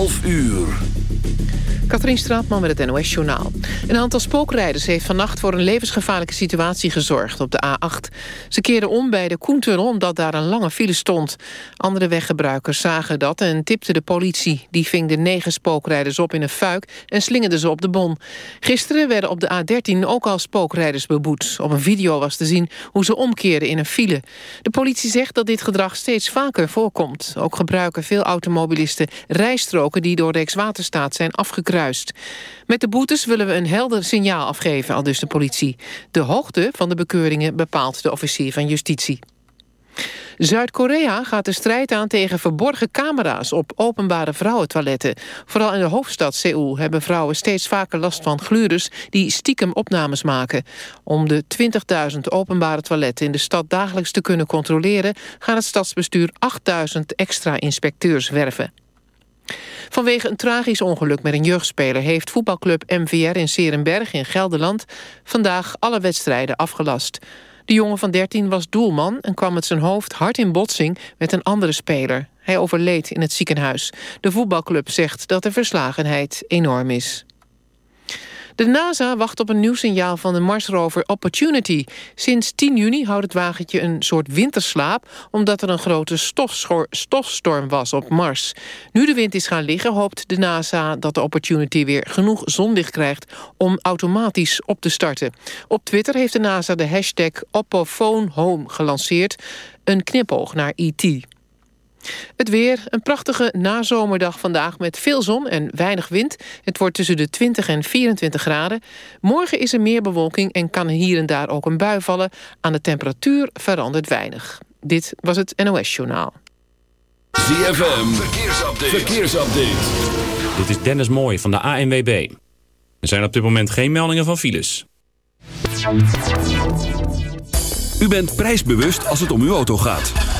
12 uur. Katrien Straatman met het NOS-journaal. Een aantal spookrijders heeft vannacht voor een levensgevaarlijke situatie gezorgd op de A8. Ze keerden om bij de Koentunnel omdat daar een lange file stond. Andere weggebruikers zagen dat en tipten de politie. Die ving de negen spookrijders op in een fuik en slingerde ze op de bon. Gisteren werden op de A13 ook al spookrijders beboet. Op een video was te zien hoe ze omkeerden in een file. De politie zegt dat dit gedrag steeds vaker voorkomt. Ook gebruiken veel automobilisten rijstroken die door Rijkswaterstaat zijn afgekruist. Met de boetes willen we een helder signaal afgeven, al dus de politie. De hoogte van de bekeuringen bepaalt de officier van justitie. Zuid-Korea gaat de strijd aan tegen verborgen camera's op openbare vrouwentoiletten. Vooral in de hoofdstad Seoul hebben vrouwen steeds vaker last van glurers die stiekem opnames maken. Om de 20.000 openbare toiletten in de stad dagelijks te kunnen controleren... gaat het stadsbestuur 8.000 extra inspecteurs werven. Vanwege een tragisch ongeluk met een jeugdspeler... heeft voetbalclub MVR in Serenberg in Gelderland... vandaag alle wedstrijden afgelast. De jongen van 13 was doelman en kwam met zijn hoofd hard in botsing... met een andere speler. Hij overleed in het ziekenhuis. De voetbalclub zegt dat de verslagenheid enorm is. De NASA wacht op een nieuw signaal van de Marsrover Opportunity. Sinds 10 juni houdt het wagentje een soort winterslaap... omdat er een grote stofstorm was op Mars. Nu de wind is gaan liggen, hoopt de NASA dat de Opportunity... weer genoeg zonlicht krijgt om automatisch op te starten. Op Twitter heeft de NASA de hashtag OppoPhoneHome gelanceerd... een knipoog naar E.T. Het weer, een prachtige nazomerdag vandaag met veel zon en weinig wind. Het wordt tussen de 20 en 24 graden. Morgen is er meer bewolking en kan hier en daar ook een bui vallen. Aan de temperatuur verandert weinig. Dit was het NOS Journaal. ZFM, verkeersupdate. verkeersupdate. Dit is Dennis Mooij van de ANWB. Er zijn op dit moment geen meldingen van files. U bent prijsbewust als het om uw auto gaat.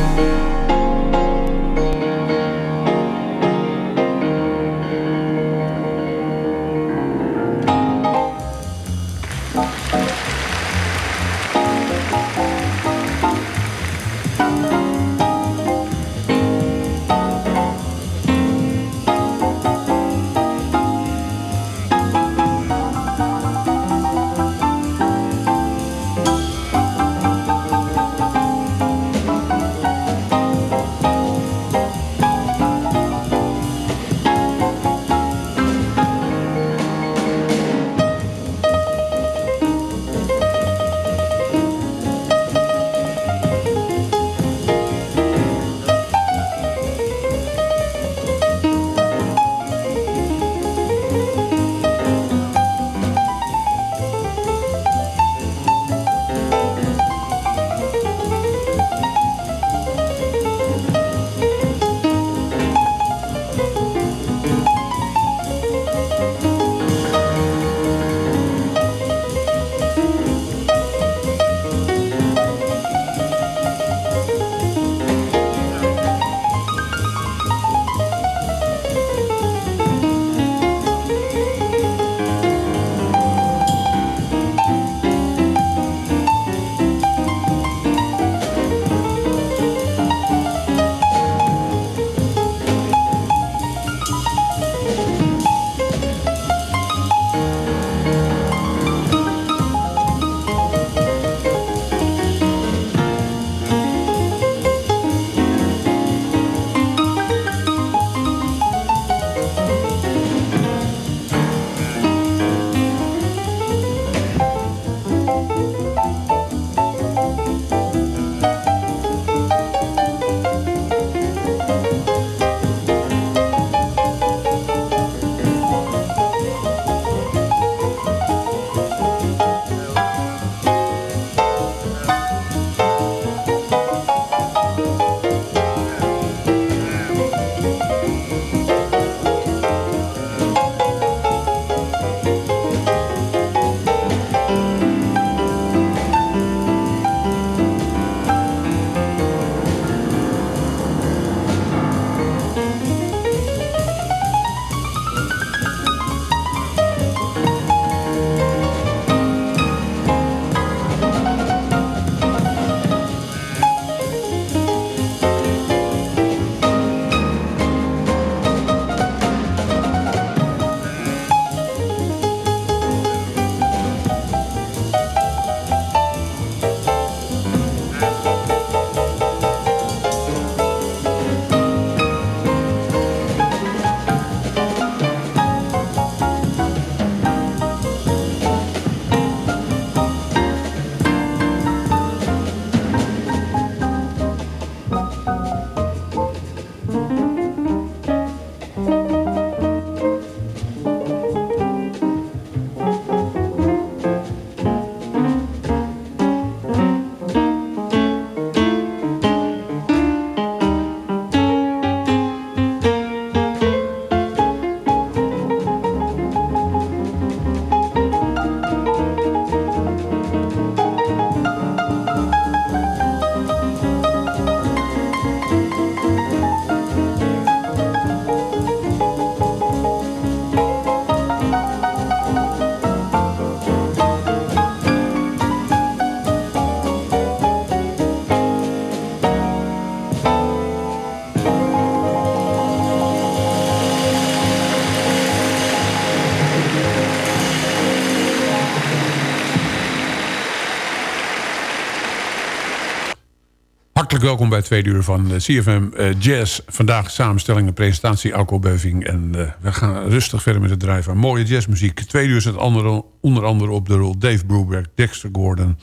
Hartelijk welkom bij het tweede uur van eh, CFM eh, Jazz. Vandaag samenstelling en presentatie Alco Beuving. En eh, we gaan rustig verder met het draaien van mooie jazzmuziek. Tweede uur zit andere, onder andere op de rol Dave Brubeck, Dexter Gordon...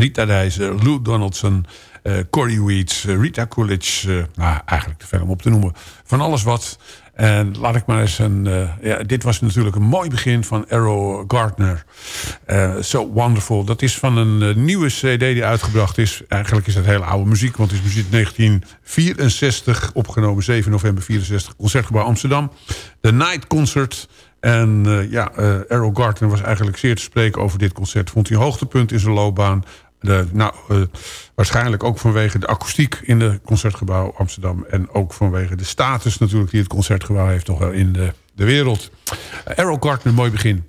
Rita Dijzer, Lou Donaldson, eh Corey Weeds, eh, Rita Coolidge... eh, nou, eigenlijk te ver om op te noemen. Van alles wat... En laat ik maar eens een... eh, ja, dit was natuurlijk een mooi begin van Arrow Gardner. Eh, so Wonderful. Dat is van een eh, nieuwe cd die uitgebracht is. Eigenlijk is dat hele oude muziek. Want het is muziek 1964. Opgenomen 7 november 64. Concertgebouw Amsterdam. The Night Concert. En eh, ja, eh Arrow Gardner was eigenlijk zeer te spreken over dit concert. Vond hij hoogtepunt in zijn loopbaan. De, nou, eh, waarschijnlijk ook vanwege de akoestiek in het Concertgebouw Amsterdam. En ook vanwege de status natuurlijk die het Concertgebouw heeft toch wel in de, de wereld. Uh, Errol Gardner, mooi begin.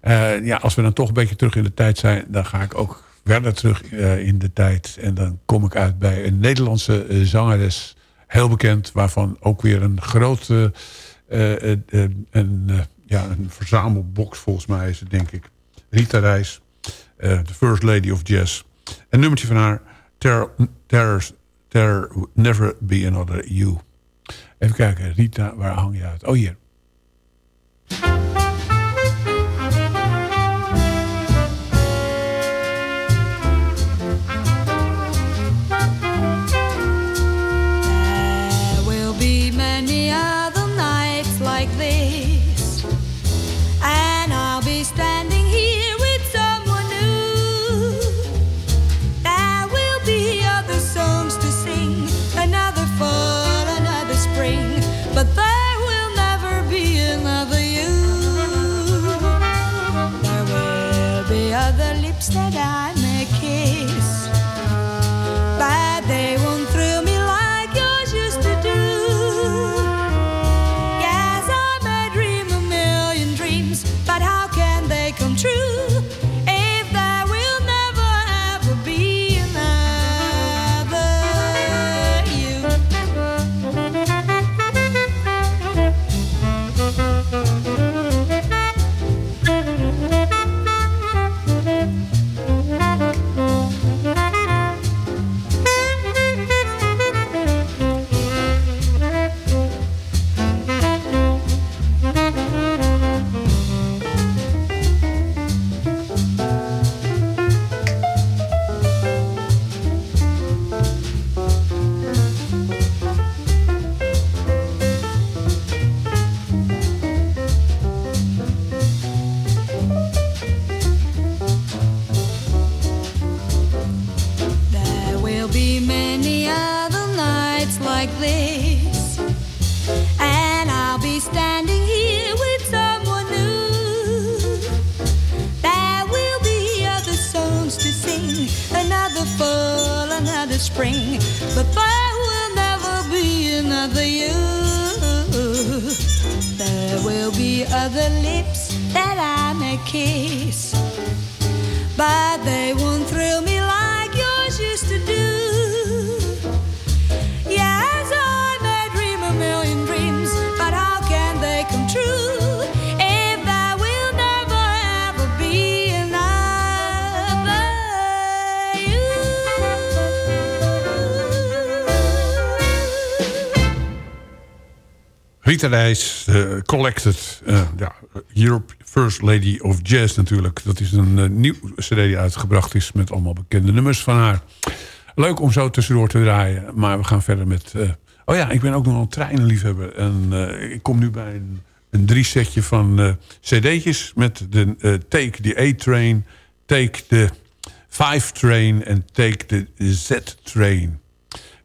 Eh, ja, als we dan toch een beetje terug in de tijd zijn... dan ga ik ook verder terug eh, in de tijd. En dan kom ik uit bij een Nederlandse zangeres. Heel bekend, waarvan ook weer een grote... een, ja, een verzamelbox volgens mij is het, denk ik. Rita Reis, the First Lady of Jazz. Een nummertje van haar, There, There's, There Never Be Another You. Even kijken, Rita, waar hang je uit? Oh, hier. stagger. Rita Reis, eh, Collected. eh, ja, Europe First Lady of Jazz natuurlijk. Dat is een eh, nieuw cd die uitgebracht is met allemaal bekende nummers van haar. Leuk om zo tussendoor te draaien. Maar we gaan verder met... oh ja, ik ben ook nog een treinenliefhebber. En ik kom nu bij een, een drie setje van cd'tjes... met de Take the A-Train, Take the 5-Train... en Take the Z-Train.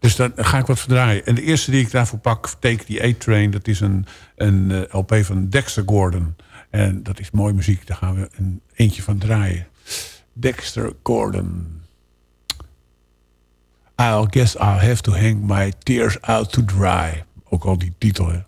Dus dan ga ik wat verdraaien. En de eerste die ik daarvoor pak, Take the A-Train... dat is een, een eh, LP van Dexter Gordon. En dat is mooie muziek. Daar gaan we een eentje van draaien. Dexter Gordon. I guess I'll have to hang my tears out to dry. Ook al die titel, hè.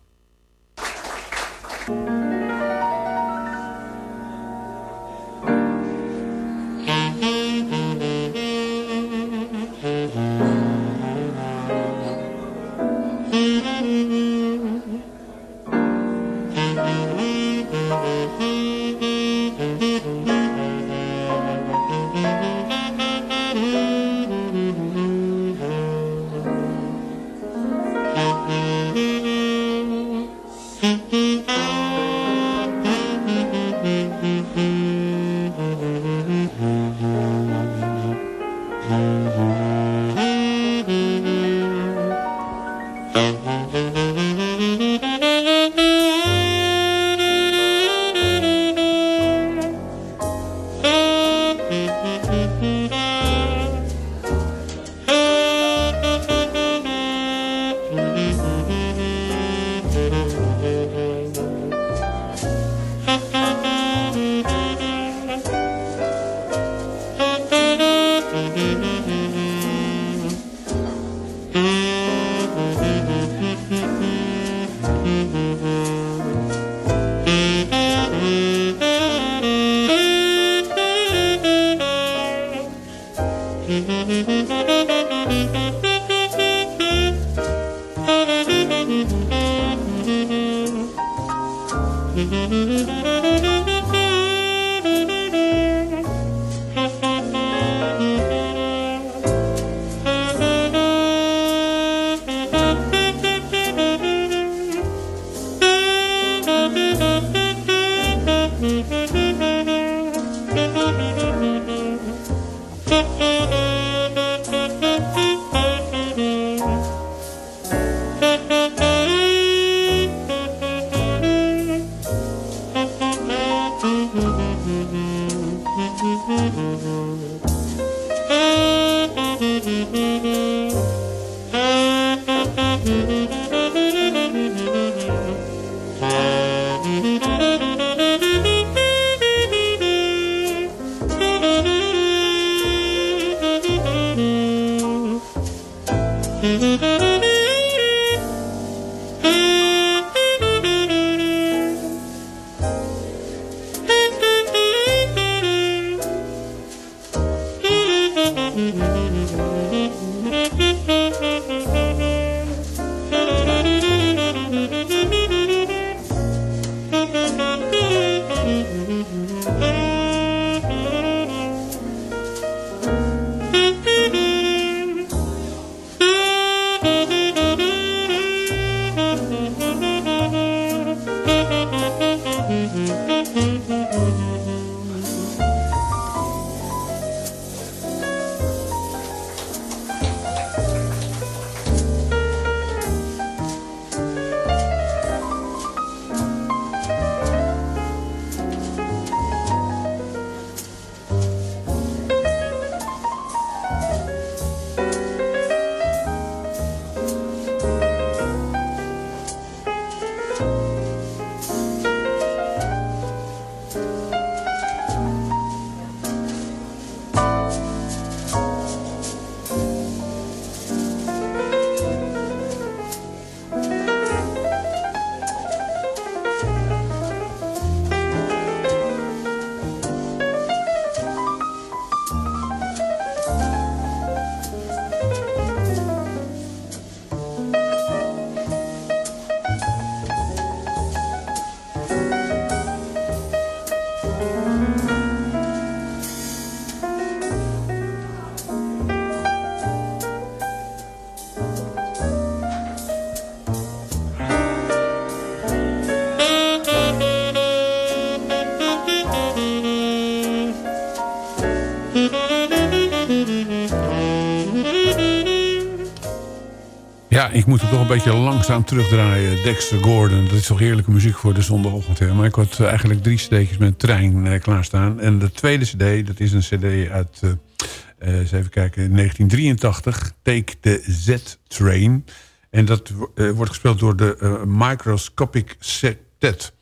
Ik moet het toch een beetje langzaam terugdraaien. Dexter Gordon, dat is toch heerlijke muziek voor de zondagochtend. Hè? Maar ik had eh, eigenlijk drie cd'tjes met een trein eh, klaarstaan. En de tweede cd, dat is een cd uit, eh, eens even kijken, 1983. Take the Z-Train. En dat wordt gespeeld door de Microscopic Septet.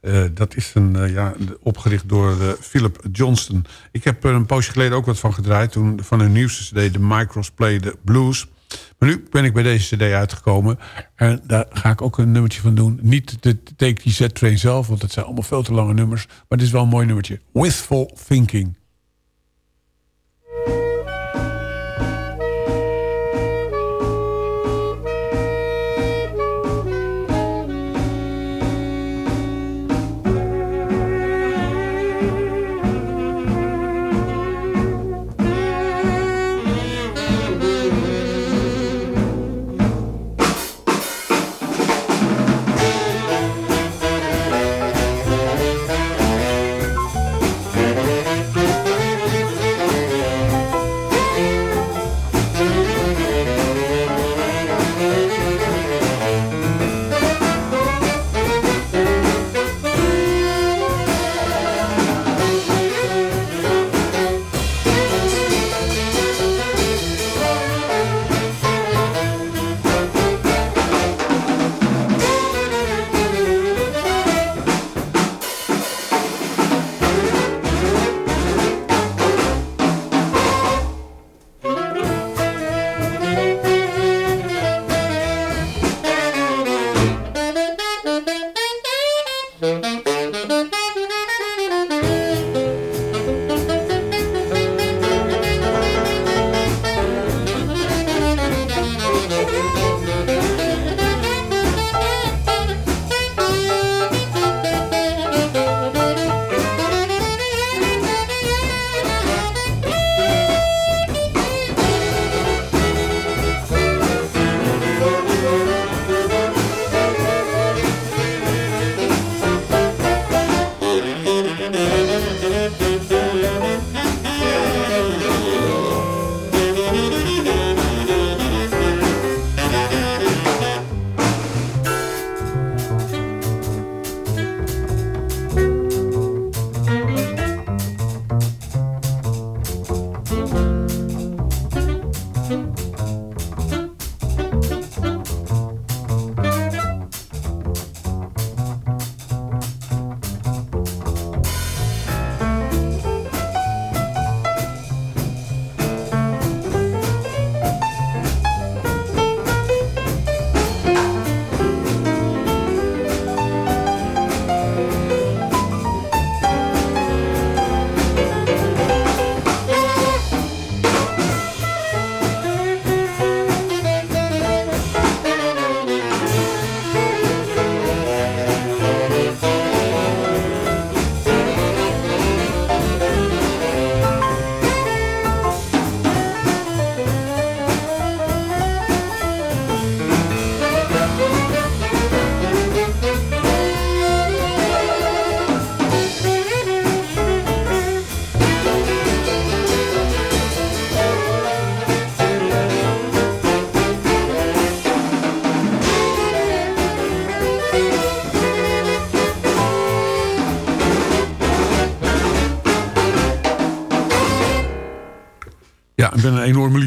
Eh, dat is een, ja, opgericht door Philip Johnston. Ik heb er een poosje geleden ook wat van gedraaid. Toen van hun nieuwste cd, de Micros Play the Blues. Maar nu ben ik bij deze cd uitgekomen. En daar ga ik ook een nummertje van doen. Niet de Take the Z-Train zelf, want dat zijn allemaal veel te lange nummers. Maar dit is wel een mooi nummertje. Wistful Thinking.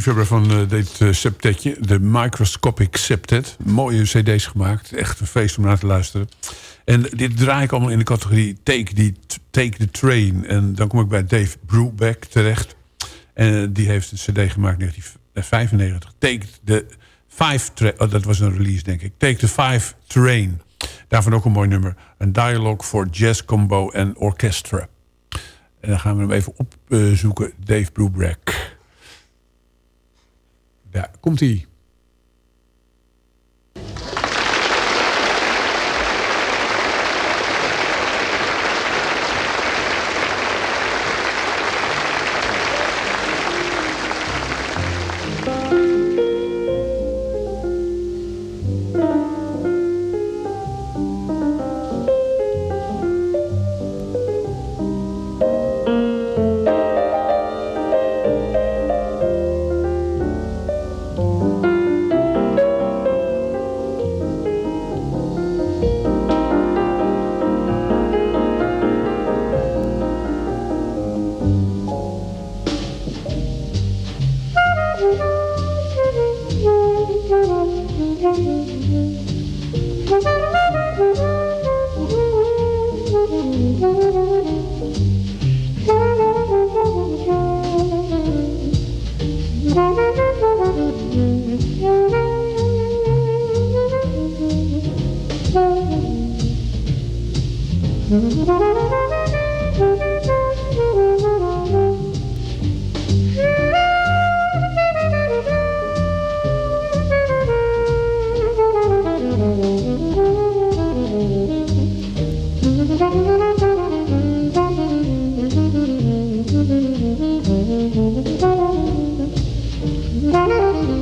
Liefhebber van eh, dit eh, septetje. De Microscopic Septet. Mooie cd's gemaakt. Echt een feest om naar te luisteren. En dit draai ik allemaal in de categorie Take, the, Take the Train. En dan kom ik bij Dave Brubeck terecht. En eh, die heeft een cd gemaakt in 1995. Take the Five Train. Oh, dat was een release, denk ik. Take the Five Train. Daarvan ook een mooi nummer. Een dialogue voor jazz combo en orchestra. En dan gaan we hem even opzoeken. Dave Brubeck. Daar komt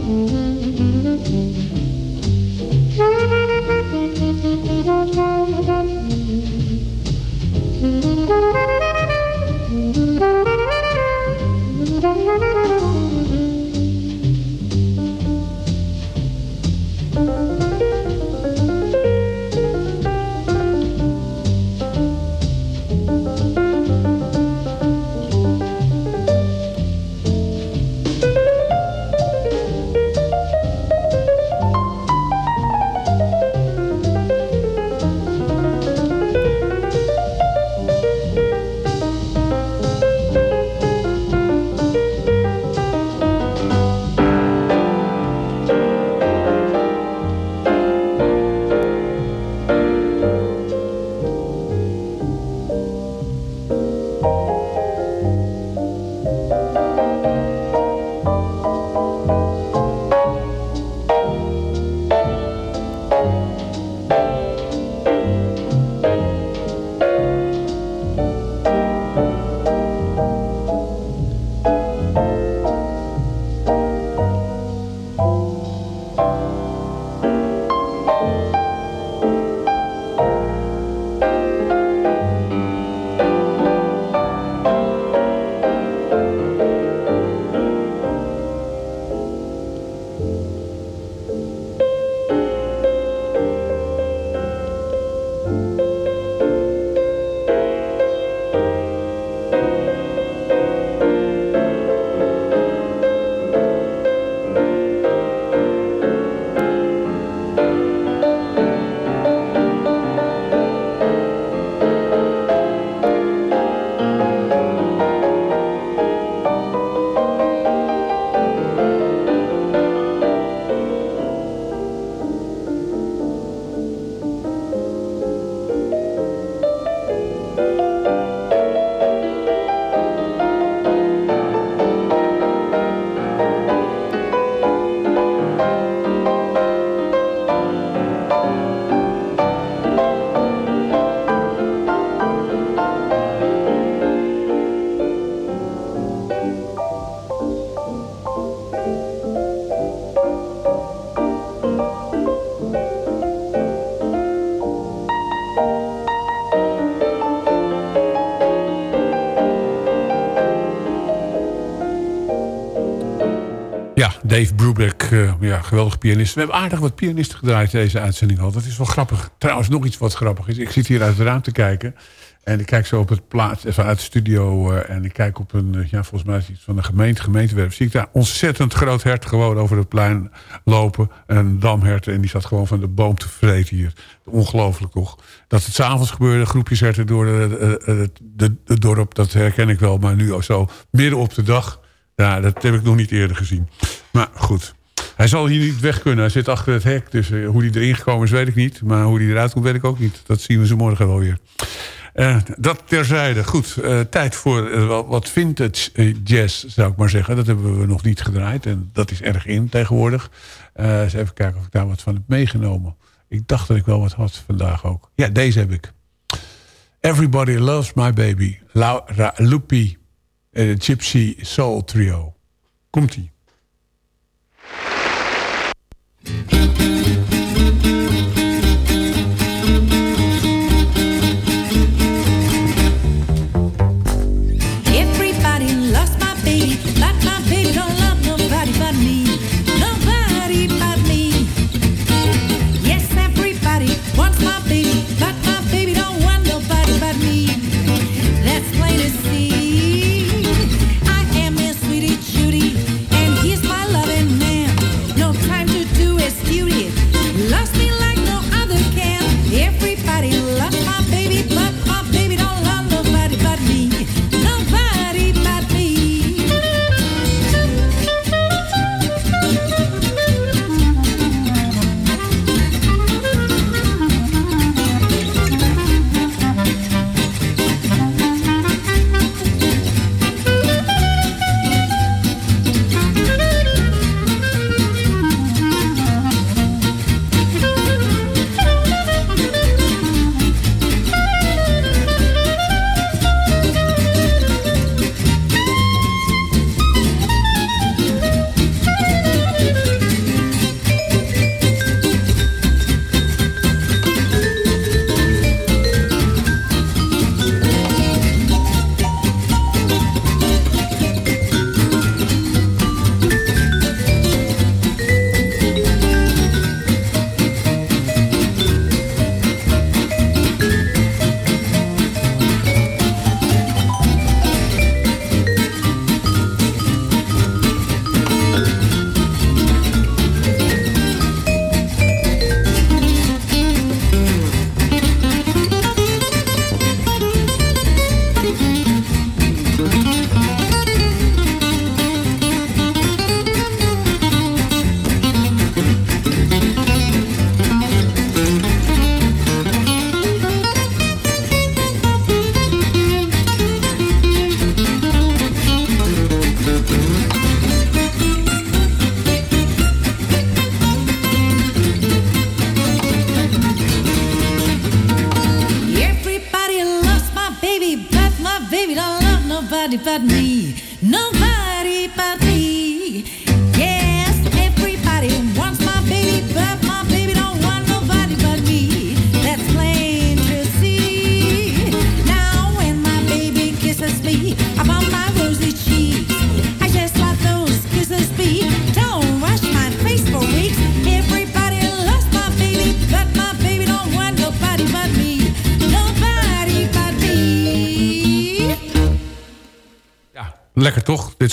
hij. Dave Brubeck, eh, ja, geweldig pianist. We hebben aardig wat pianisten gedraaid deze uitzending al. Dat is wel grappig. Trouwens, nog iets wat grappig is. Ik zit hier uit het raam te kijken. En ik kijk zo op het plaats, even uit de studio... eh, en ik kijk op een, eh, ja, volgens mij is iets van de gemeente, gemeentewerf. Zie ik daar ontzettend groot hert gewoon over het plein lopen. Een damhert en die zat gewoon van de boom te vreten hier. Ongelooflijk toch. Dat het s'avonds gebeurde, groepjes herten door de, de, de, de- het dorp... dat herken ik wel, maar nu ook zo midden op de dag... Ja, dat heb ik nog niet eerder gezien. Maar goed, hij zal hier niet weg kunnen. Hij zit achter het hek, dus eh, hoe hij erin gekomen is weet ik niet. Maar hoe hij eruit komt weet ik ook niet. Dat zien we ze morgen wel weer. Eh, dat terzijde. Goed, eh, tijd voor wat- vintage jazz, zou ik maar zeggen. Dat hebben we nog niet gedraaid. En dat is erg in tegenwoordig. Eens even kijken of ik daar wat van heb meegenomen. Ik dacht dat ik wel wat had vandaag ook. Ja, deze heb ik. Everybody Loves My Baby. Laura Lupi. Eh, Gypsy Soul Trio. Komt-ie.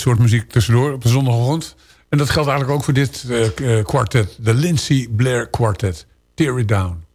Soort muziek tussendoor op de zondagochtend. En dat geldt eigenlijk ook voor dit eh, eh, kwartet. De Lindsay Blair Quartet. Tear It Down.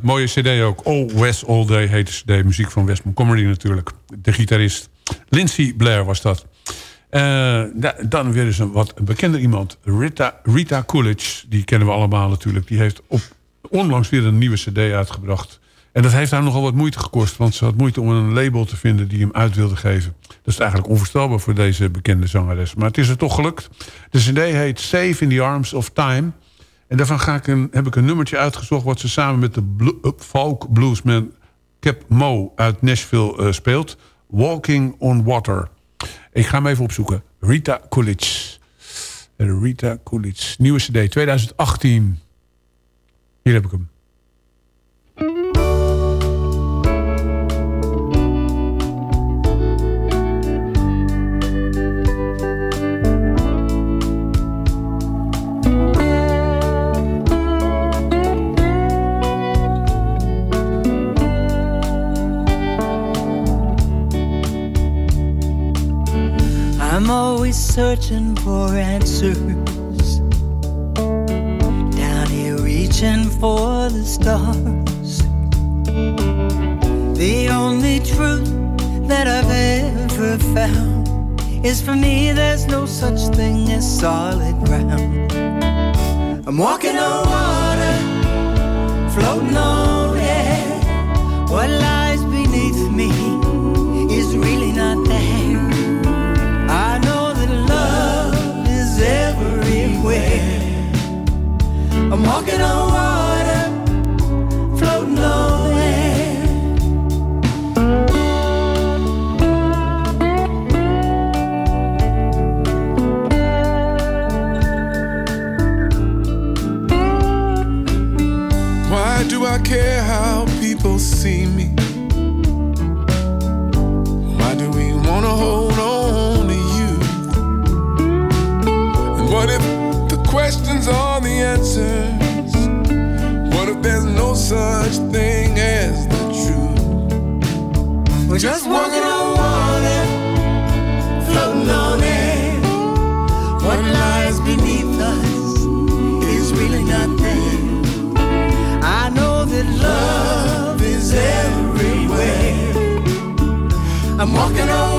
Mooie cd ook. All West All Day heet de cd. Muziek van Wes Montgomery natuurlijk. De gitarist. Lindsay Blair was dat. Eh, da- dan weer eens een wat bekender iemand. Rita, Rita Coolidge. Die kennen we allemaal natuurlijk. Die heeft op, onlangs weer een nieuwe cd uitgebracht. En dat heeft haar nogal wat moeite gekost. Want ze had moeite om een label te vinden die hem uit wilde geven. Dat is eigenlijk onvoorstelbaar voor deze bekende zangeres. Maar het is er toch gelukt. De cd heet Safe in the Arms of Time. En daarvan ga ik een, heb ik een nummertje uitgezocht... wat ze samen met de uh, folk bluesman Cap Mo uit Nashville eh, speelt. Walking on Water. Ik ga hem even opzoeken. Rita Coolidge. Rita Coolidge. Nieuwe cd 2018. Hier heb ik hem. Searching for answers. Down here reaching for the stars. The only truth that I've ever found is for me there's no such thing as solid ground. I'm walking on water, floating on air. What lies beneath me is really not there. I'm walking on water, such thing as the truth? We're just walking on water, floating on air. What lies beneath us is really not there. I know that love is everywhere. I'm walking on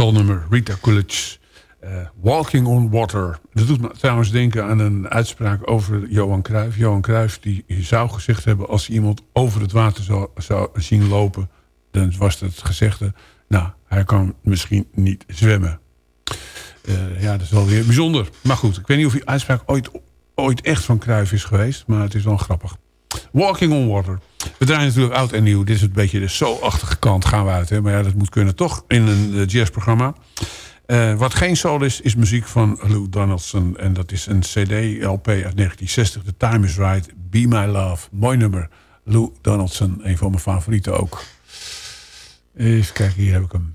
soulnummer. Rita Coolidge. eh, Walking on Water. Dat doet me trouwens denken aan een uitspraak over Johan Cruijff. Johan Cruijff die zou gezegd hebben... als iemand over het water zou, zou zien lopen... dan was het gezegde... nou, hij kan misschien niet zwemmen. Eh, ja, dat is wel weer bijzonder. Maar goed, ik weet niet of die uitspraak ooit, ooit echt van Cruijff is geweest... maar het is wel grappig. Walking on Water. We draaien natuurlijk oud en nieuw. Dit is een beetje de zo-achtige kant gaan we uit. Hè? Maar ja, dat moet kunnen toch in een eh, jazzprogramma. Eh, wat geen soul is, is muziek van Lou Donaldson. En dat is een cd-LP uit 1960. The Time is Right, Be My Love. Mooi nummer. Lou Donaldson, een van mijn favorieten ook. Even kijken, hier heb ik hem.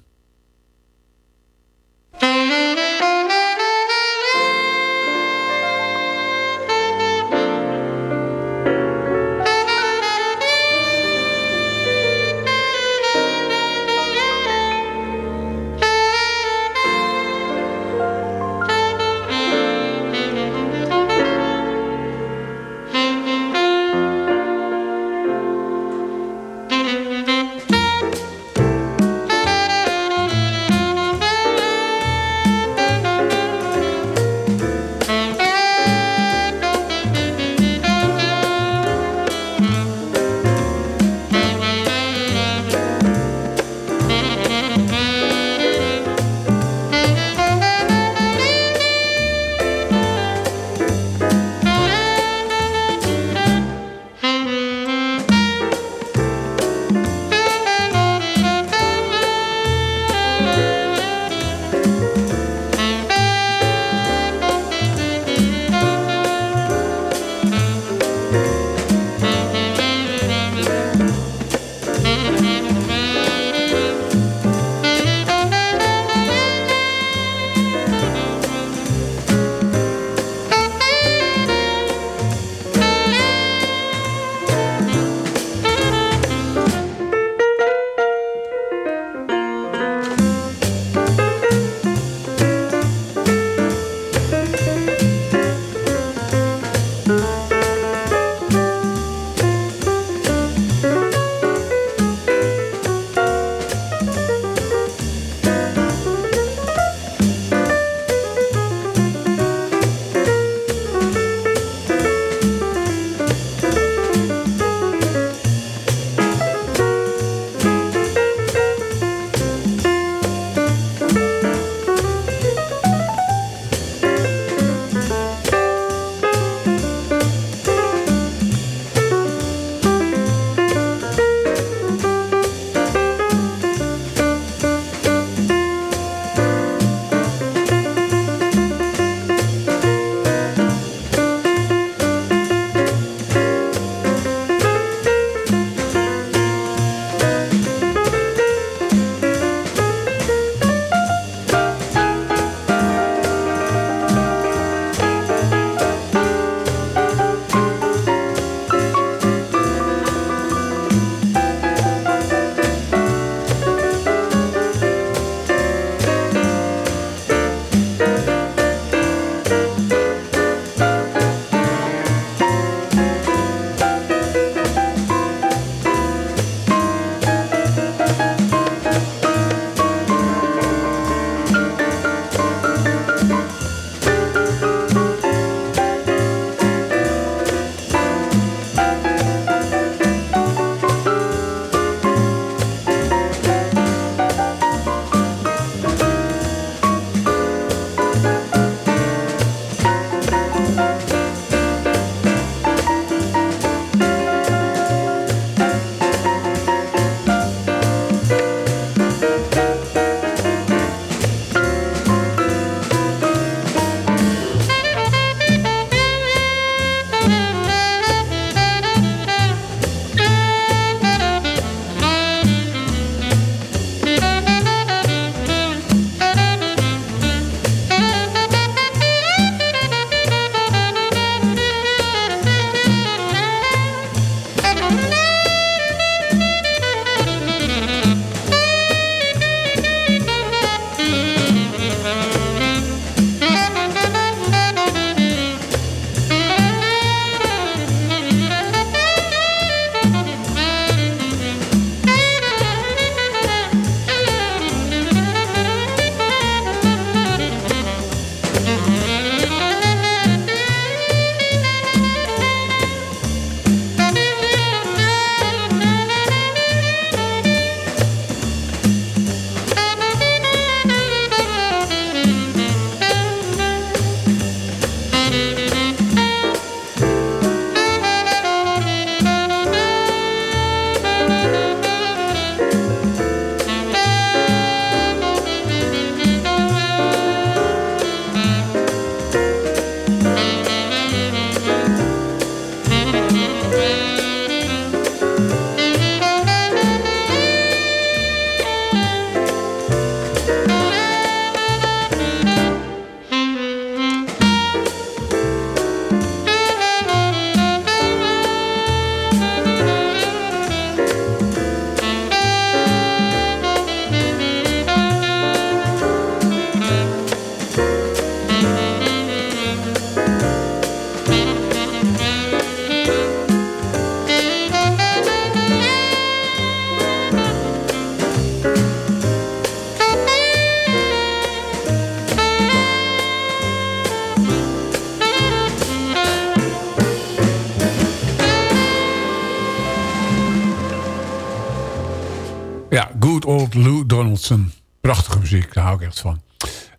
echt van.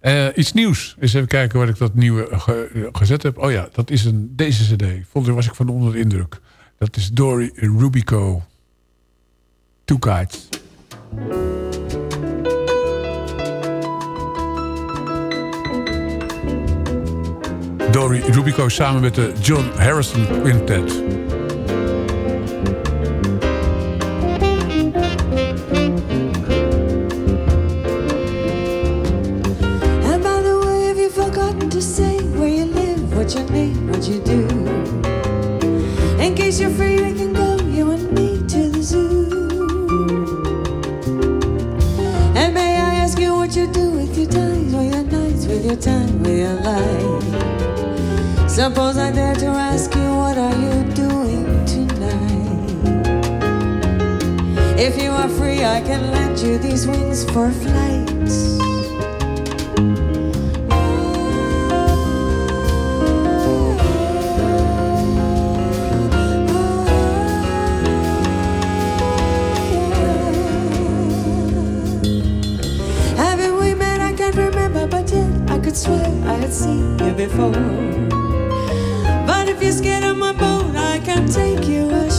Eh, iets nieuws. Eens even kijken waar ik dat nieuwe eh, gezet heb. Oh ja, dat is een, deze cd. ik was ik van onder de indruk. Dat is Dory Rubico. Two Kites. Dory Rubico samen met de John Harrison Quintet. to these wings for flight. swear I had seen you before. But if you're scared of my boat, I can take you ashore.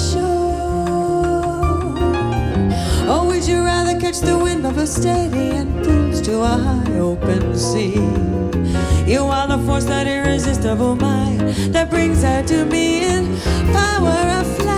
you rather catch the wind of a steady and cruise to a high open sea? You are the force, that irresistible mind that brings her to me in power of flight.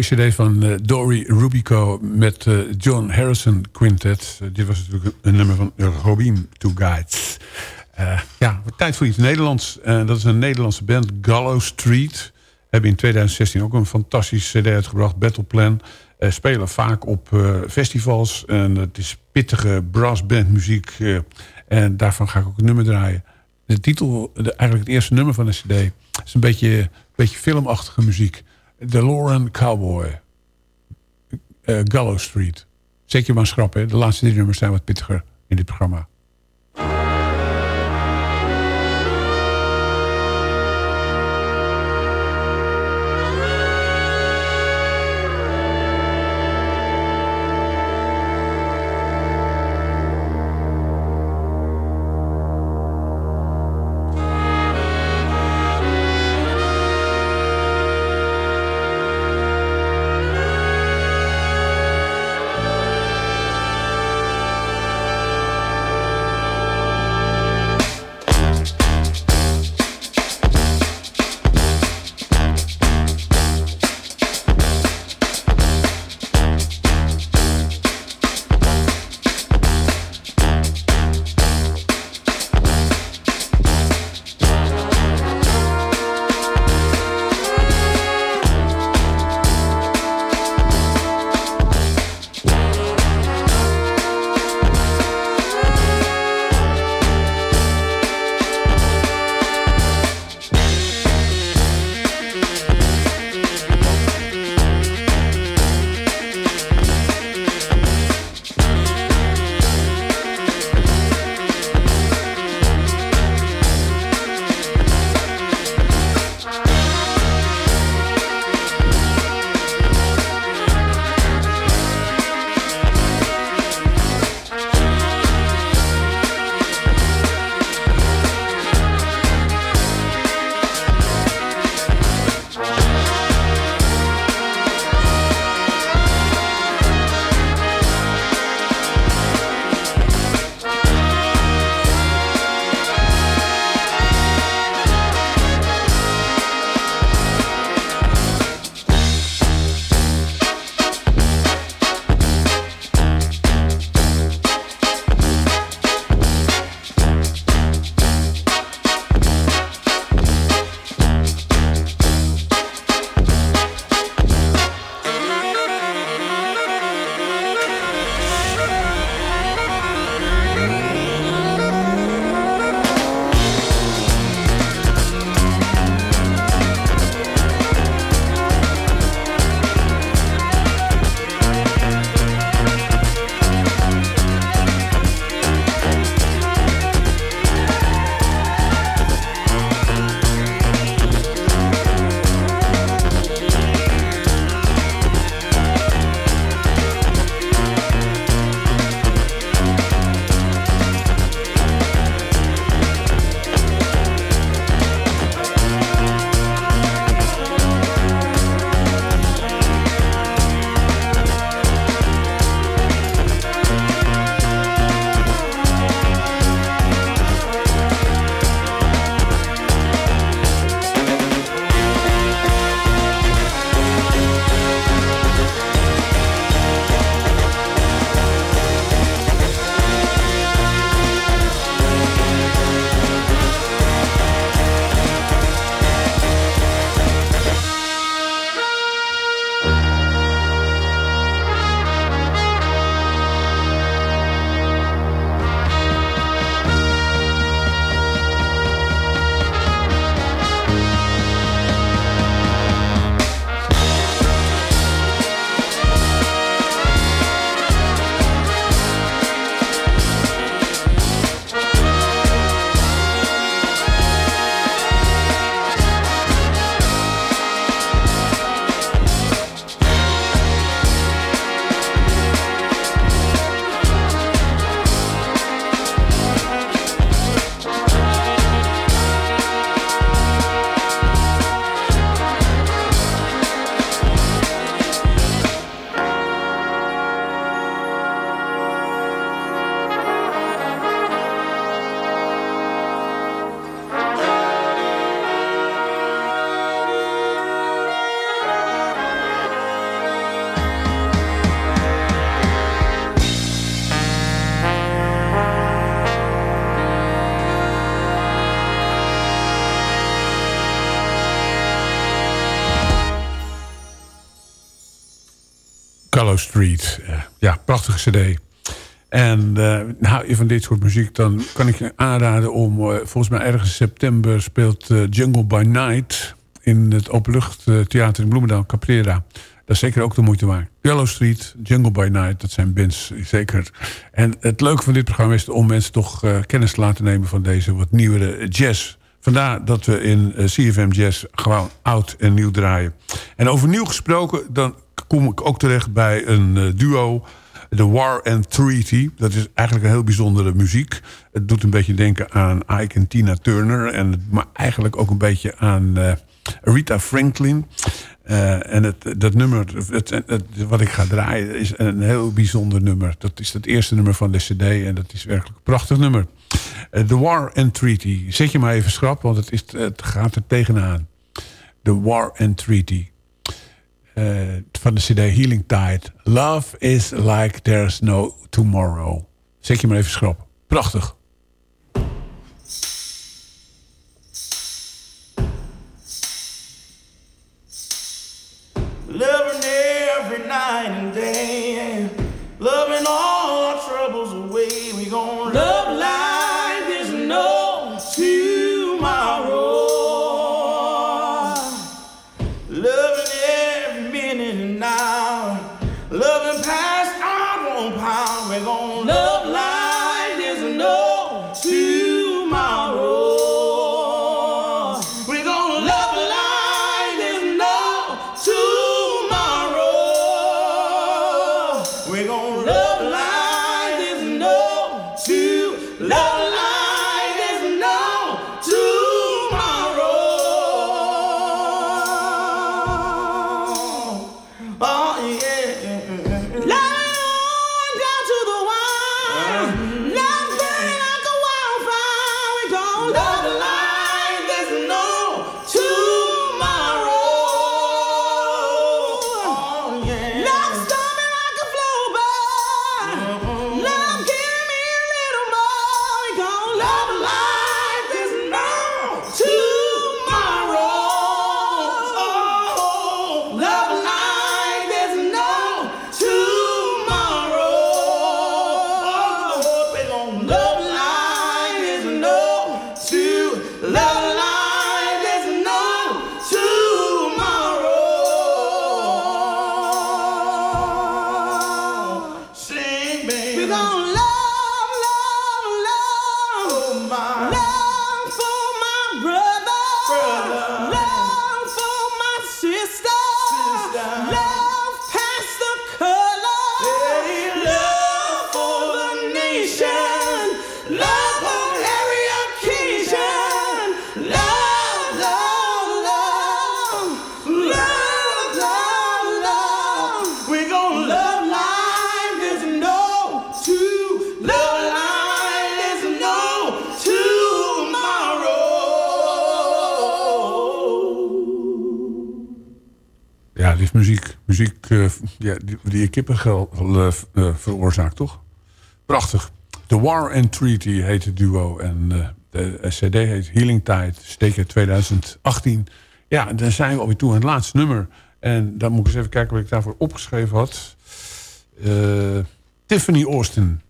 Cd van eh, Dory Rubico met eh, John Harrison Quintet. Eh, dit was natuurlijk een nummer van Robin Two Guides. Ja, tijd voor iets Nederlands. Dat is een Nederlandse band, Gallow Street. Hebben in 2016 ook een fantastische cd uitgebracht, Battle Plan. Eh, spelen vaak op festivals. En het is pittige brassbandmuziek. en daarvan ga ik ook een nummer draaien. De titel, de, eigenlijk het eerste nummer van de cd... is een beetje, beetje filmachtige muziek. The Lauren Cowboy. Eh, Gallow Street. Je maar schrappen. hè. De laatste drie nummers zijn wat pittiger in dit programma. Prachtige cd. En eh nou, van dit soort muziek, dan kan ik je aanraden om... eh, volgens mij ergens in september speelt eh, Jungle by Night... in het openluchttheater in Bloemendaal, Caprera. Dat is zeker ook de moeite waard. Yellow Street, Jungle by Night, dat zijn bands zeker. En het leuke van dit programma is om mensen toch kennis te laten nemen... van deze wat nieuwere jazz. Vandaar dat we in CFM Jazz gewoon oud en nieuw draaien. En over nieuw gesproken, dan kom ik ook terecht bij een duo... The War and Treaty. Dat is eigenlijk een heel bijzondere muziek. Het doet een beetje denken aan Ike en Tina Turner. En, maar eigenlijk ook een beetje aan eh, Rita Franklin. Eh, en het, dat nummer, het- wat ik ga draaien, is een heel bijzonder nummer. Dat is het eerste nummer van de cd en dat is werkelijk een prachtig nummer. Eh, The War and Treaty. Zet je maar even schrap, want het, is, het gaat er tegenaan. The War and Treaty. Eh, van de cd Healing Tide. Love is like there's no tomorrow. Zet je maar even schrap. Prachtig. Die, die kippengel eh, eh, veroorzaakt, toch? Prachtig. The War and Treaty heet het duo. En eh, de cd heet Healing Tide. Steken 2018. Ja, dan zijn we alweer toe aan het laatste nummer. En dan moet ik eens even kijken wat ik daarvoor opgeschreven had. Tiffany Austin.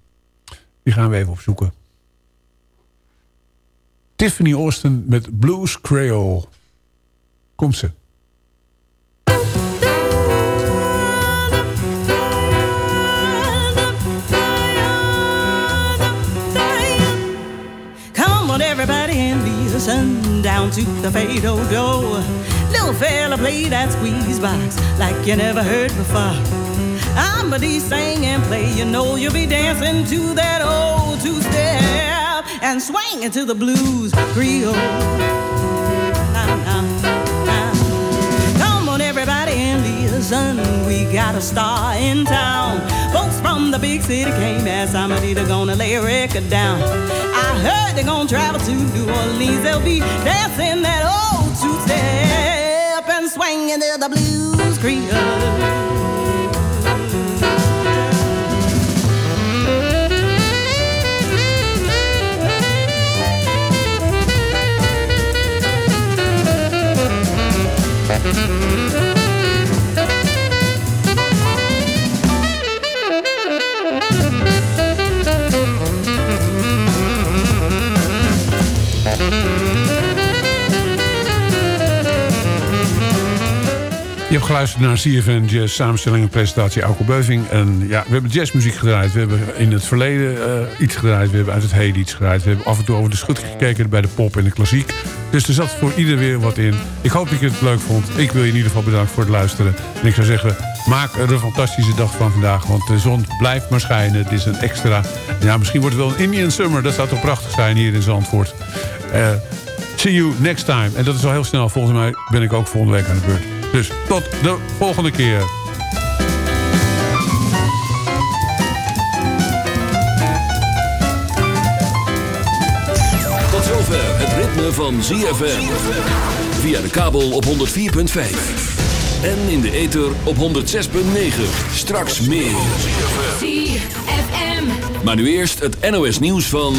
Die gaan we even opzoeken. Tiffany Austin met Blues Creole. Komt ze. And listen down to the fatal door. Little fella play that squeeze box like you never heard before. I'm a sing and play, you know you'll be dancing to that old two step and swinging to the blues Creole. We got a star in town. Folks from the big city came as somebody they're gonna lay a record down. I heard they're gonna travel to New Orleans. They'll be dancing that old two step and swinging to the blues Creole. Je hebt geluisterd naar CFN Jazz, samenstelling en presentatie Alko Beuving. En ja, we hebben jazzmuziek gedraaid. We hebben in het verleden eh, iets gedraaid. We hebben uit het heden iets gedraaid. We hebben af en toe over de schut gekeken bij de pop en de klassiek. Dus er zat voor ieder weer wat in. Ik hoop dat je het leuk vond. Ik wil je in ieder geval bedanken voor het luisteren. En ik zou zeggen, maak er een fantastische dag van vandaag. Want de zon blijft maar schijnen. Het is een extra... Ja, misschien wordt het wel een Indian Summer. Dat zou toch prachtig zijn hier in Zandvoort. Eh, see you next time. En dat is al heel snel. Volgens mij ben ik ook volgende week aan de beurt. Dus tot de volgende keer. Tot zover het ritme van ZFM. Via de kabel op 104.5. En in de ether op 106.9. Straks meer. ZFM. Maar nu eerst het NOS nieuws van...